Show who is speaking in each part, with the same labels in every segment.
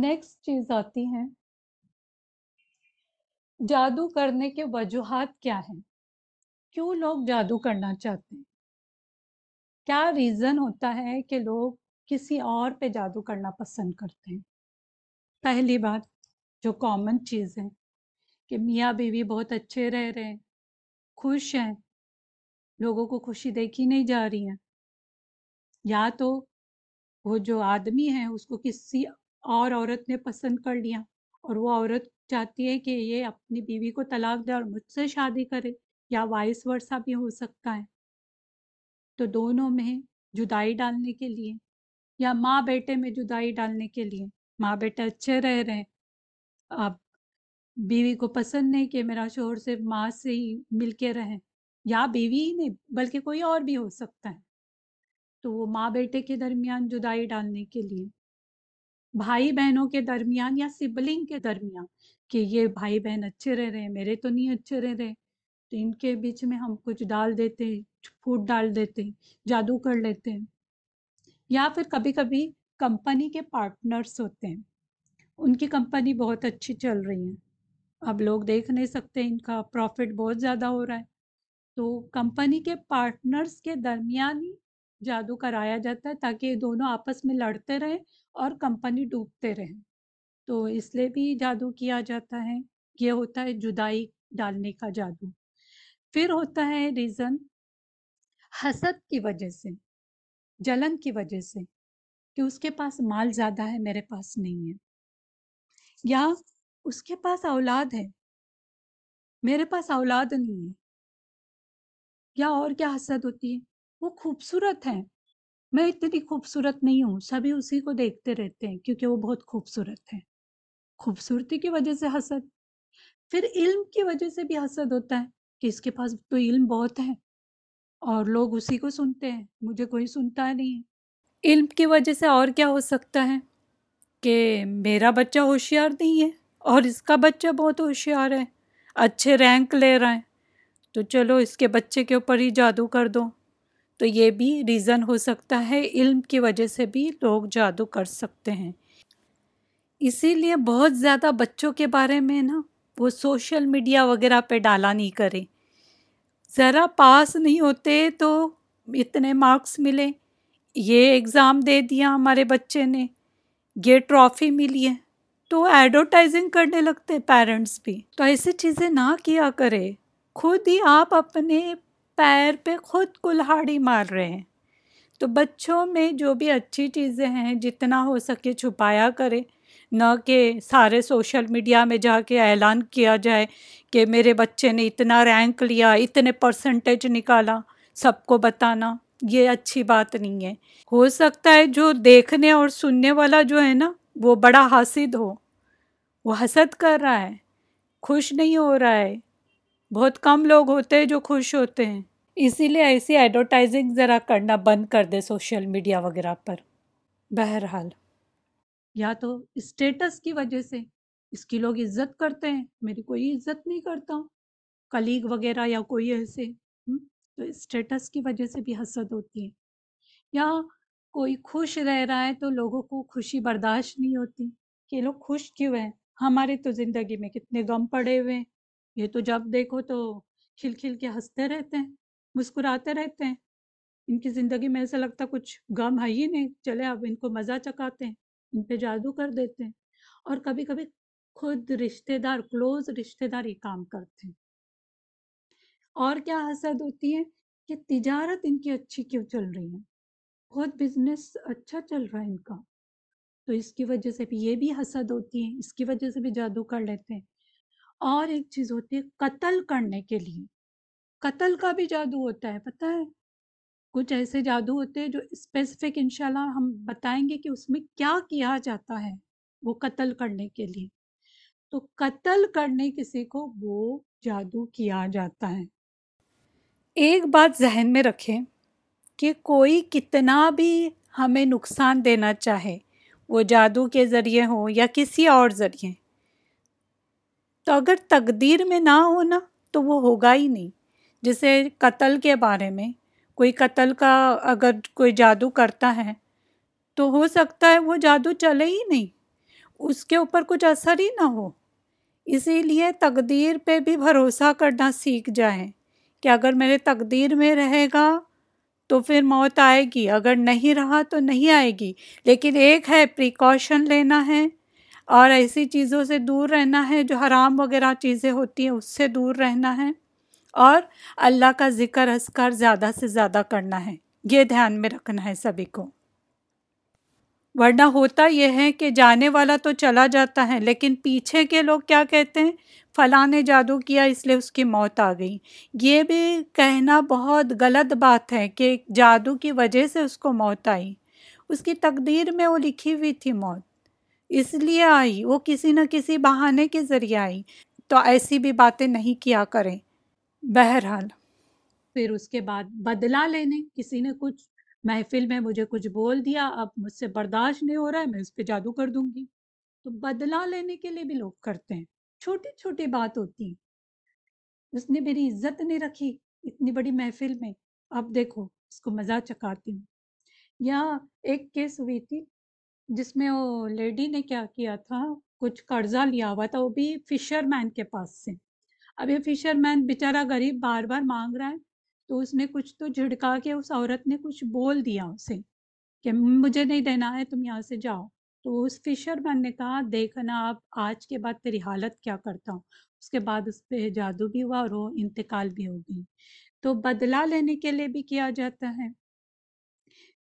Speaker 1: Next چیز آتی ہے۔ جادو کرنے کے وجوہات کیا ہیں؟ کیوں لوگ جادو کرنا چاہتے ہیں؟ کیا ریزن ہوتا ہے کہ لوگ کسی اور پہ جادو کرنا پسند کرتے ہیں؟ پہلی بات جو کامن چیز ہے کہ میاں بیوی بہت اچھے رہ رہے ہیں، خوش ہیں، لوگوں کو خوشی دیکھی نہیں جا رہی ہے۔ یا تو وہ جو آدمی ہے اس کو کسی اور عورت نے پسند کر لیا۔ اور وہ عورت چاہتی ہے کہ یہ اپنی بیوی کو طلاق دے اور مجھ سے شادی کرے، یا وائس ورثہ بھی ہو سکتا ہے۔ تو دونوں میں جدائی ڈالنے کے لیے، یا ماں بیٹے میں جدائی ڈالنے کے لیے۔ ماں بیٹے اچھے رہ رہے ہیں۔ اب بیوی کو پسند نہیں کہ میرا شوہر سے ماں سے ہی مل کے رہیں یا بیوی ہی نہیں، بلکہ کوئی اور بھی ہو سکتا ہے۔ تو وہ ماں بیٹے کے درمیان جدائی ڈالنے کے لیے۔ بھائی بہنوں کے درمیان یا سبلنگ کے درمیان کہ یہ بھائی بہن اچھے رہ رہے ہیں، میرے تو نہیں اچھے رہ رہے، تو ان کے بیچ میں ہم کچھ ڈال دیتے ہیں، پھوٹ ڈال دیتے ہیں، جادو کر لیتے ہیں۔ یا پھر کبھی کبھی کمپنی کے پارٹنرس ہوتے ہیں، ان کی کمپنی بہت اچھی چل رہی ہے۔ اب لوگ دیکھ نہیں سکتے ان کا پروفٹ بہت زیادہ ہو رہا ہے۔ تو کمپنی کے پارٹنرز کے درمیان ہی جادو کرایا جاتا ہے تاکہ یہ دونوں آپس میں لڑتے رہیں اور کمپنی ڈوبتے رہیں۔ تو اس لیے بھی جادو کیا جاتا ہے۔ یہ ہوتا ہے جدائی ڈالنے کا جادو۔ پھر ہوتا ہے ریزن، حسد کی وجہ سے، جلن کی وجہ سے کہ اس کے پاس مال زیادہ ہے، میرے پاس نہیں ہے۔ یا اس کے پاس اولاد ہے، میرے پاس اولاد نہیں ہے۔ یا اور کیا حسد ہوتی ہے؟ وہ خوبصورت ہے میں اتنی خوبصورت نہیں ہوں، سبھی اسی کو دیکھتے رہتے ہیں کیونکہ وہ بہت خوبصورت ہے خوبصورتی کی وجہ سے حسد۔ پھر علم کی وجہ سے بھی حسد ہوتا ہے کہ اس کے پاس تو علم بہت ہے اور لوگ اسی کو سنتے ہیں، مجھے کوئی سنتا نہیں ہے۔ علم کی وجہ سے اور کیا ہو سکتا ہے کہ میرا بچہ ہوشیار نہیں ہے اور اس کا بچہ بہت ہوشیار ہے، اچھے رینک لے رہا ہے۔ تو چلو اس کے بچے کے اوپر ہی جادو کر دو۔ تو یہ بھی ریزن ہو سکتا ہے، علم کی وجہ سے بھی لوگ جادو کر سکتے ہیں۔ اسی لیے بہت زیادہ بچوں کے بارے میں نا وہ سوشل میڈیا وغیرہ پہ ڈالا نہیں کرے۔ ذرا پاس نہیں ہوتے تو اتنے مارکس ملے۔ یہ ایگزام دے دیا ہمارے بچے نے، یہ ٹرافی ملی ہے۔ تو ایڈورٹائزنگ کرنے لگتے پیرنٹس بھی۔ تو ایسی چیزیں نہ کیا کرے۔ خود ہی آپ اپنے پیر پہ خود کلہاڑی مار رہے ہیں۔ تو بچوں میں جو بھی اچھی چیزیں ہیں، جتنا ہو سکے چھپایا کرے۔ نہ کہ سارے سوشل میڈیا میں جا کے اعلان کیا جائے کہ میرے بچے نے اتنا رینک لیا، اتنے پرسنٹیج نکالا، سب کو بتانا۔ یہ اچھی بات نہیں ہے۔ ہو سکتا ہے جو دیکھنے اور سننے والا جو ہے نا، وہ بڑا حاسد ہو۔ وہ حسد کر رہا ہے۔ خوش نہیں ہو رہا ہے۔ بہت کم لوگ ہوتے ہیں جو خوش ہوتے ہیں۔ اسی لیے ایسی ایڈورٹائزنگ ذرا کرنا بند کر دے سوشل میڈیا وغیرہ پر۔ بہرحال۔ یا تو اسٹیٹس کی وجہ سے اس کی لوگ عزت کرتے ہیں میری کوئی عزت نہیں کرتا۔ ہوں کلیگ وغیرہ یا کوئی ایسے تو اسٹیٹس کی وجہ سے بھی حسد ہوتی ہے۔ یا کوئی خوش رہ رہا ہے تو لوگوں کو خوشی برداشت نہیں ہوتی۔ کہ لوگ خوش کیوں ہیں؟ ہماری تو زندگی میں کتنے غم پڑے ہوئے ہیں۔ یہ تو جب دیکھو تو کھل کھل کے ہنستے رہتے ہیں، مسکراتے رہتے ہیں۔ ان کی زندگی میں ایسا لگتا کچھ غم ہے ہی نہیں، چلے اب ان کو مزہ چکاتے ہیں، ان پہ جادو کر دیتے ہیں۔ اور کبھی کبھی خود رشتے دار، کلوز رشتے دار یہ کام کرتے ہیں۔ اور کیا حسد ہوتی ہے کہ تجارت ان کی اچھی کیوں چل رہی ہے؟ بہت بزنس اچھا چل رہا ہے ان کا۔ تو اس کی وجہ سے بھی یہ بھی حسد ہوتی ہے، اس کی وجہ سے بھی جادو کر لیتے ہیں۔ اور ایک چیز ہوتی ہے قتل کرنے کے لیے۔ قتل کا بھی جادو ہوتا ہے، پتہ ہے؟ کچھ ایسے جادو ہوتے ہیں جو اسپیسیفک انشاءاللہ ہم بتائیں گے کہ اس میں کیا کیا جاتا ہے وہ قتل کرنے کے لیے۔ تو قتل کرنے کسی کو وہ جادو کیا جاتا ہے۔ ایک بات ذہن میں رکھیں کہ کوئی کتنا بھی ہمیں نقصان دینا چاہے، وہ جادو کے ذریعے ہو یا کسی اور ذریعے تو اگر تقدیر میں نہ ہونا تو وہ ہوگا ہی نہیں۔ جیسے قتل کے بارے میں، کوئی قتل کا اگر کوئی جادو کرتا ہے تو ہو سکتا ہے وہ جادو چلے ہی نہیں۔ اس کے اوپر کچھ اثر ہی نہ ہو۔ اسی لیے تقدیر پہ بھی بھروسہ کرنا سیکھ جائیں کہ اگر میرے تقدیر میں رہے گا تو پھر موت آئے گی۔ اگر نہیں رہا تو نہیں آئے گی۔ لیکن ایک ہے پریکاشن لینا ہے۔ اور ایسی چیزوں سے دور رہنا ہے جو حرام وغیرہ چیزیں ہوتی ہیں، اس سے دور رہنا ہے۔ اور اللہ کا ذکر اذکار زیادہ سے زیادہ کرنا ہے۔ یہ دھیان میں رکھنا ہے سبھی کو۔ ورنہ ہوتا یہ ہے کہ جانے والا تو چلا جاتا ہے، لیکن پیچھے کے لوگ کیا کہتے ہیں؟ فلاں نے جادو کیا، اس لیے اس کی موت آ گئی۔ یہ بھی کہنا بہت غلط بات ہے کہ جادو کی وجہ سے اس کو موت آئی۔ اس کی تقدیر میں وہ لکھی ہوئی تھی موت۔ اس لیے آئی۔ وہ کسی نہ کسی بہانے کے ذریعے آئی۔ تو ایسی بھی باتیں نہیں کیا کریں۔ بہرحال۔ پھر اس کے بعد بدلا لینے۔ کسی نے کچھ محفل میں مجھے کچھ بول دیا۔ اب مجھ سے برداشت نہیں ہو رہا ہے، میں اس پہ جادو کر دوں گی۔ تو بدلا لینے کے لیے بھی لوگ کرتے ہیں۔ چھوٹی چھوٹی بات ہوتی اس نے میری عزت نہیں رکھی اتنی بڑی محفل میں۔ اب دیکھو، اس کو مزہ چکاتی ہوں۔ یا ایک کیس ہوئی تھی۔ جس میں وہ لیڈی نے کیا کیا تھا، کچھ قرضہ لیا ہوا تھا، وہ بھی فشر مین کے پاس سے۔ اب یہ فشر مین بیچارہ غریب بار بار مانگ رہا ہے، تو اس نے کچھ تو جھڑکا کے اس عورت نے کچھ بول دیا اسے کہ مجھے نہیں دینا ہے، تم یہاں سے جاؤ۔ تو اس فشر مین نے کہا دیکھنا آپ آج کے بعد تیری حالت کیا کرتا ہوں۔ اس کے بعد اس پہ جادو بھی ہوا اور وہ انتقال بھی ہو گئی۔ تو بدلہ لینے کے لیے بھی کیا جاتا ہے۔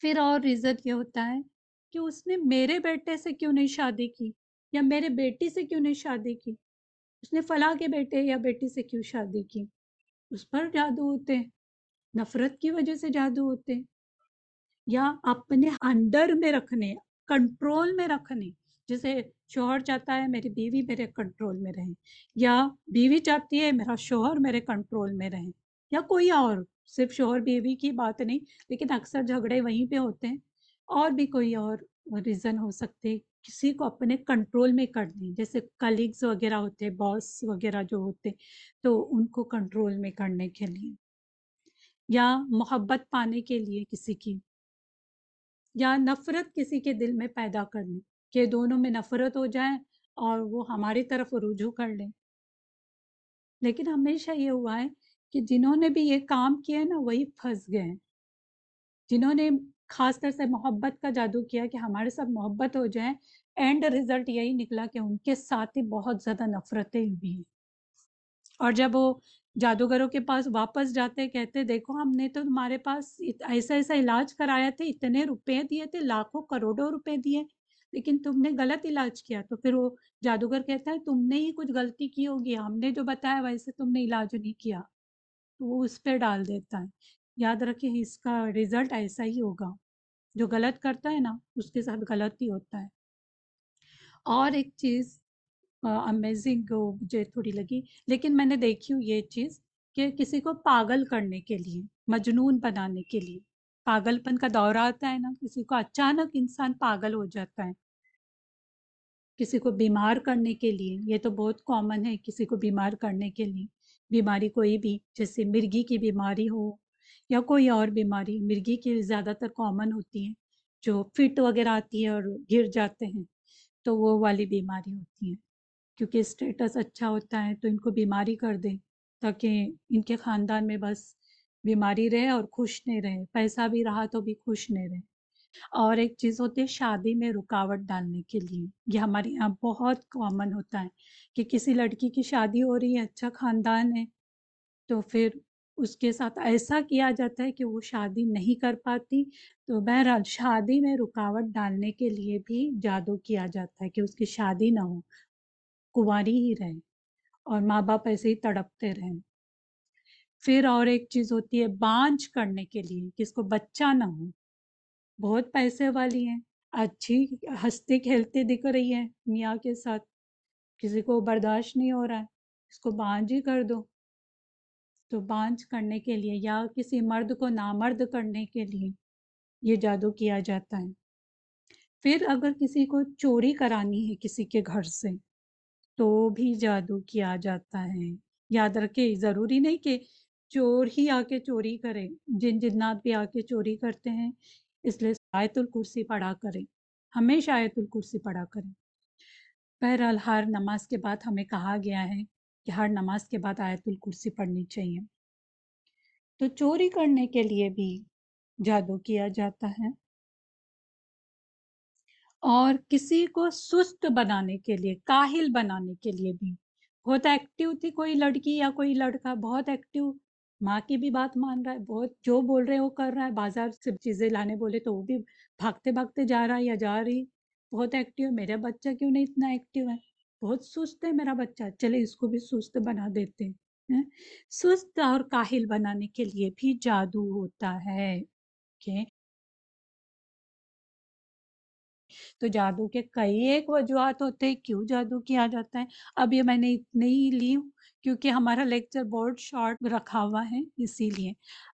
Speaker 1: پھر اور ریزن یہ ہوتا ہے کہ اس نے میرے بیٹے سے کیوں نہیں شادی کی یا میرے بیٹی سے کیوں نہیں شادی کی؟ اس نے فلاں کے بیٹے یا بیٹی سے کیوں شادی کی؟ اس پر جادو ہوتے ہیں، نفرت کی وجہ سے جادو ہوتے یا اپنے انڈر میں رکھنے، کنٹرول میں رکھنے، جیسے شوہر چاہتا ہے میری بیوی میرے کنٹرول میں رہے، یا بیوی چاہتی ہے میرا شوہر میرے کنٹرول میں رہے، یا کوئی اور، صرف شوہر بیوی کی بات نہیں، لیکن اکثر جھگڑے وہیں پہ ہوتے ہیں۔ اور بھی کوئی اور ریزن ہو سکتے کسی کو اپنے کنٹرول میں کر دیں۔ جیسے کلیگز وغیرہ ہوتے باس وغیرہ جو ہوتے تو ان کو کنٹرول میں کرنے کے لیے۔ یا محبت پانے کے لیے کسی کی۔ یا نفرت کسی کے دل میں پیدا کرنے کہ دونوں میں نفرت ہو جائے اور وہ ہماری طرف رجوع کر لیں۔ لیکن ہمیشہ یہ ہوا ہے کہ جنہوں نے بھی یہ کام کیا ہے نا، وہی پھنس گئے ہیں۔ جنہوں نے خاص طور سے محبت کا جادو کیا کہ ہمارے ساتھ محبت ہو جائے اینڈ رزلٹ یہی نکلا کہ ان کے ساتھ ہی بہت زیادہ نفرتیں ہوئی ہیں۔ اور جب وہ جادوگروں کے پاس واپس جاتے، کہتے، دیکھو، ہم نے تو تمہارے پاس ایسا ایسا علاج کرایا تھے اتنے روپے دیے تھے، لاکھوں کروڑوں روپے دیے، لیکن تم نے غلط علاج کیا۔ تو پھر وہ جادوگر کہتا ہے، تم نے ہی کچھ غلطی کی ہوگی، ہم نے جو بتایا ویسے تم نے علاج نہیں کیا۔ تو وہ اس پہ ڈال دیتا ہے۔ یاد رکھیں اس کا رزلٹ ایسا ہی ہوگا جو غلط کرتا ہے نا اس کے ساتھ غلط ہی ہوتا ہے اور ایک چیز امیزنگ مجھے تھوڑی لگی لیکن میں نے دیکھی ہوں یہ چیز کہ کسی کو پاگل کرنے کے لیے مجنون بنانے کے لیے پاگل پن کا دورہ آتا ہے نا کسی کو اچانک انسان پاگل ہو جاتا ہے کسی کو بیمار کرنے کے لیے یہ تو بہت کامن ہے کسی کو بیمار کرنے کے لیے بیماری کوئی بھی جیسے مرگی کی بیماری ہو یا کوئی اور بیماری مرگی کی زیادہ تر کامن ہوتی ہے جو فٹ وغیرہ آتی ہے اور گر جاتے ہیں، تو وہ والی بیماری ہوتی ہیں۔ کیونکہ اسٹیٹس اچھا ہوتا ہے تو ان کو بیماری کر دیں، تاکہ ان کے خاندان میں بس بیماری رہے اور خوش نہیں رہے۔ پیسہ بھی رہا تو بھی خوش نہیں رہے۔ اور ایک چیز ہوتی ہے شادی میں رکاوٹ ڈالنے کے لیے۔ یہ ہمارے یہاں بہت کامن ہوتا ہے کہ کسی لڑکی کی شادی ہو رہی ہے اچھا خاندان ہے، تو پھر اس کے ساتھ ایسا کیا جاتا ہے کہ وہ شادی نہیں کر پاتی۔ تو بہرحال شادی میں رکاوٹ ڈالنے کے لیے بھی جادو کیا جاتا ہے کہ اس کی شادی نہ ہو، کنواری ہی رہیں اور ماں باپ ایسے ہی تڑپتے رہیں۔ پھر اور ایک چیز ہوتی ہے بانچ کرنے کے لیے کہ اس کو بچہ نہ ہو۔ بہت پیسے والی ہیں، اچھی ہنستی کھیلتی دکھ رہی ہے میاں کے ساتھ، کسی کو برداشت نہیں ہو رہا ہے، اس کو بانج ہی کر دو۔ تو بانج کرنے کے لیے یا کسی مرد کو نامرد کرنے کے لیے یہ جادو کیا جاتا ہے۔ پھر اگر کسی کو چوری کرانی ہے کسی کے گھر سے، تو بھی جادو کیا جاتا ہے۔ یاد رکھے، ضروری نہیں کہ چور ہی آ کے چوری کرے۔ جن جنات بھی آ کے چوری کرتے ہیں، اس لیے آیت الکرسی پڑھا کریں ہمیشہ آیت الکرسی پڑھا کریں بہرحال ہر نماز کے بعد ہمیں کہا گیا ہے کہ ہر نماز کے بعد آیت الکرسی پڑھنی چاہیے۔ تو چوری کرنے کے لیے بھی جادو کیا جاتا ہے۔ اور کسی کو سست بنانے کے لیے، کاہل بنانے کے لیے بھی۔ بہت ایکٹیو تھی کوئی لڑکی یا کوئی لڑکا، بہت ایکٹیو ماں کی بھی بات مان رہا ہے، بہت جو بول رہے وہ کر رہا ہے۔ بازار سے چیزیں لانے بولے تو وہ بھی بھاگتے بھاگتے جا رہا ہے یا جا رہی۔ بہت ایکٹیو میرا بچہ کیوں نہیں اتنا ایکٹیو ہے؟ بہت سست ہے میرا بچہ۔ چلے اس کو بھی سست بنا دیتے ہیں سست اور کاہل بنانے کے لیے بھی جادو ہوتا ہے کہ تو جادو کے کئی ایک وجوہات ہوتے ہیں، کیوں جادو کیا جاتا ہے؟ اب یہ میں نے اتنے ہی لی ہوں، کیونکہ ہمارا لیکچر بہت شارٹ رکھا ہوا ہے، اسی لیے۔